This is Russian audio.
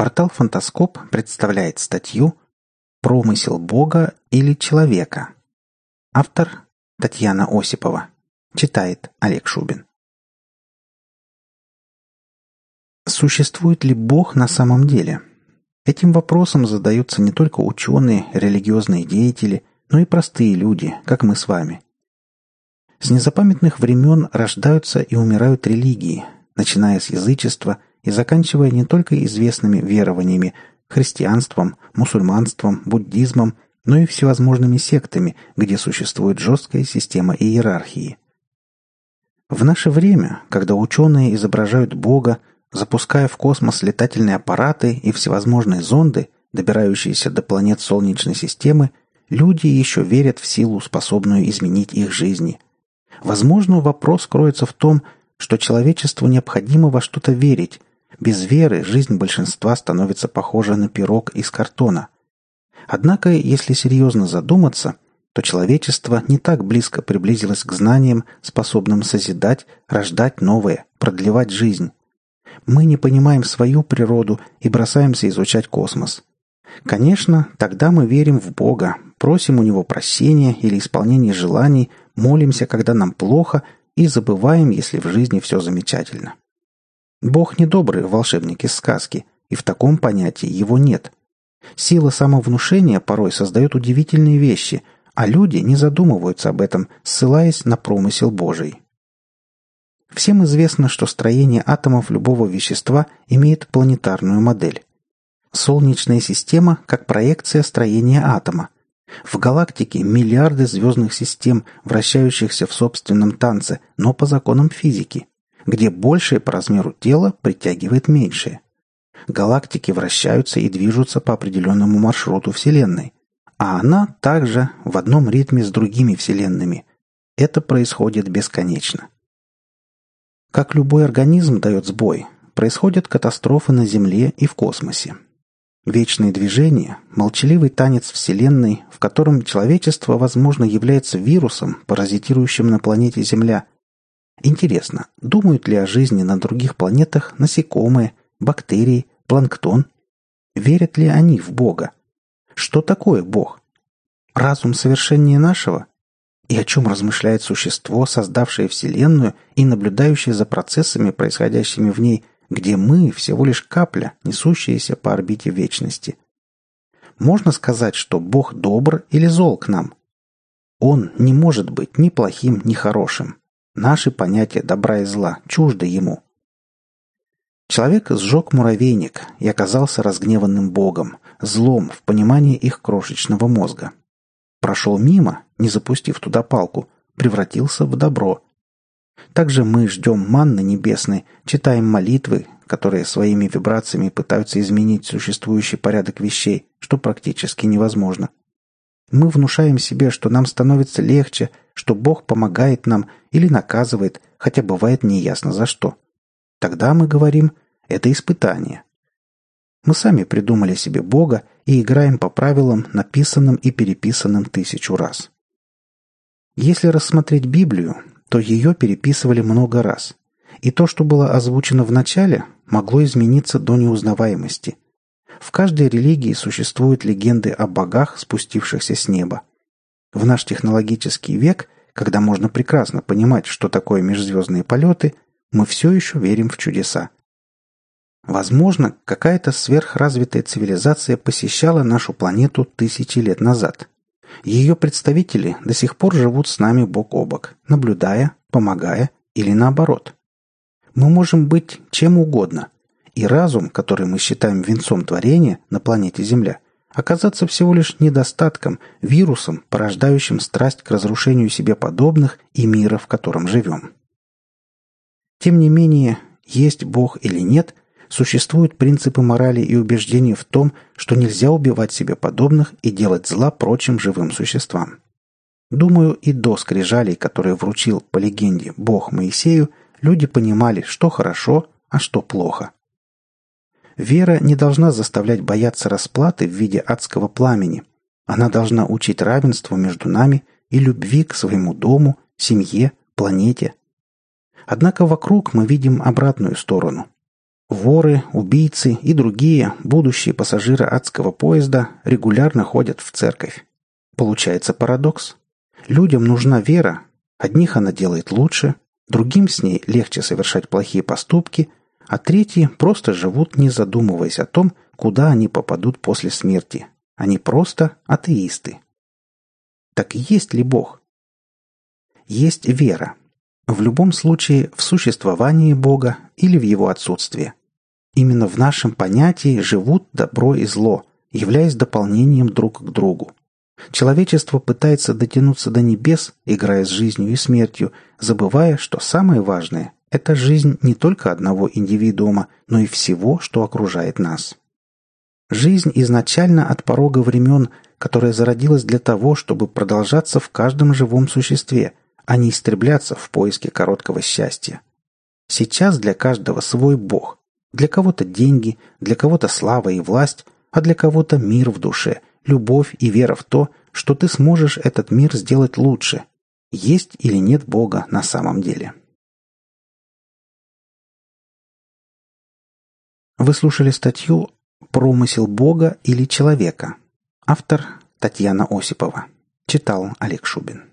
Портал «Фантаскоп» представляет статью «Промысел Бога или человека». Автор Татьяна Осипова. Читает Олег Шубин. Существует ли Бог на самом деле? Этим вопросом задаются не только ученые, религиозные деятели, но и простые люди, как мы с вами. С незапамятных времен рождаются и умирают религии, начиная с язычества и заканчивая не только известными верованиями – христианством, мусульманством, буддизмом, но и всевозможными сектами, где существует жесткая система иерархии. В наше время, когда ученые изображают Бога, запуская в космос летательные аппараты и всевозможные зонды, добирающиеся до планет Солнечной системы, люди еще верят в силу, способную изменить их жизни. Возможно, вопрос кроется в том, что человечеству необходимо во что-то верить. Без веры жизнь большинства становится похожа на пирог из картона. Однако, если серьезно задуматься, то человечество не так близко приблизилось к знаниям, способным созидать, рождать новое, продлевать жизнь. Мы не понимаем свою природу и бросаемся изучать космос. Конечно, тогда мы верим в Бога, просим у Него прощения или исполнения желаний, молимся, когда нам плохо, и забываем, если в жизни все замечательно. Бог не добрый волшебник из сказки, и в таком понятии его нет. Сила самовнушения порой создает удивительные вещи, а люди не задумываются об этом, ссылаясь на промысел Божий. Всем известно, что строение атомов любого вещества имеет планетарную модель. Солнечная система как проекция строения атома. В галактике миллиарды звездных систем, вращающихся в собственном танце, но по законам физики, где большее по размеру тело притягивает меньшее. Галактики вращаются и движутся по определенному маршруту Вселенной, а она также в одном ритме с другими Вселенными. Это происходит бесконечно. Как любой организм дает сбой, происходят катастрофы на Земле и в космосе. Вечное движение – молчаливый танец Вселенной, в котором человечество, возможно, является вирусом, паразитирующим на планете Земля. Интересно, думают ли о жизни на других планетах насекомые, бактерии, планктон? Верят ли они в Бога? Что такое Бог? Разум совершеннее нашего? И о чем размышляет существо, создавшее Вселенную и наблюдающее за процессами, происходящими в ней, где мы всего лишь капля, несущаяся по орбите вечности. Можно сказать, что Бог добр или зол к нам. Он не может быть ни плохим, ни хорошим. Наши понятия добра и зла чужды ему. Человек сжег муравейник и оказался разгневанным Богом, злом в понимании их крошечного мозга. Прошел мимо, не запустив туда палку, превратился в добро, также мы ждем манны небесной, читаем молитвы, которые своими вибрациями пытаются изменить существующий порядок вещей, что практически невозможно. Мы внушаем себе, что нам становится легче, что Бог помогает нам или наказывает, хотя бывает неясно за что. Тогда мы говорим «это испытание». Мы сами придумали себе Бога и играем по правилам, написанным и переписанным тысячу раз. Если рассмотреть Библию, то ее переписывали много раз. И то, что было озвучено в начале, могло измениться до неузнаваемости. В каждой религии существуют легенды о богах, спустившихся с неба. В наш технологический век, когда можно прекрасно понимать, что такое межзвездные полеты, мы все еще верим в чудеса. Возможно, какая-то сверхразвитая цивилизация посещала нашу планету тысячи лет назад. Ее представители до сих пор живут с нами бок о бок, наблюдая, помогая или наоборот. Мы можем быть чем угодно, и разум, который мы считаем венцом творения на планете Земля, оказаться всего лишь недостатком, вирусом, порождающим страсть к разрушению себе подобных и мира, в котором живем. Тем не менее, есть Бог или нет, существуют принципы морали и убеждения в том, что нельзя убивать себе подобных и делать зла прочим живым существам. Думаю, и до скрижалей, которые вручил, по легенде, Бог Моисею, люди понимали, что хорошо, а что плохо. Вера не должна заставлять бояться расплаты в виде адского пламени. Она должна учить равенству между нами и любви к своему дому, семье, планете. Однако вокруг мы видим обратную сторону – Воры, убийцы и другие будущие пассажиры адского поезда регулярно ходят в церковь. Получается парадокс. Людям нужна вера. Одних она делает лучше, другим с ней легче совершать плохие поступки, а третьи просто живут, не задумываясь о том, куда они попадут после смерти. Они просто атеисты. Так есть ли Бог? Есть вера. В любом случае в существовании Бога или в его отсутствии. Именно в нашем понятии живут добро и зло, являясь дополнением друг к другу. Человечество пытается дотянуться до небес, играя с жизнью и смертью, забывая, что самое важное – это жизнь не только одного индивидуума, но и всего, что окружает нас. Жизнь изначально от порога времен, которая зародилась для того, чтобы продолжаться в каждом живом существе, а не истребляться в поиске короткого счастья. Сейчас для каждого свой Бог. Для кого-то деньги, для кого-то слава и власть, а для кого-то мир в душе – любовь и вера в то, что ты сможешь этот мир сделать лучше, есть или нет Бога на самом деле. Вы слушали статью «Промысел Бога или человека». Автор Татьяна Осипова. Читал Олег Шубин.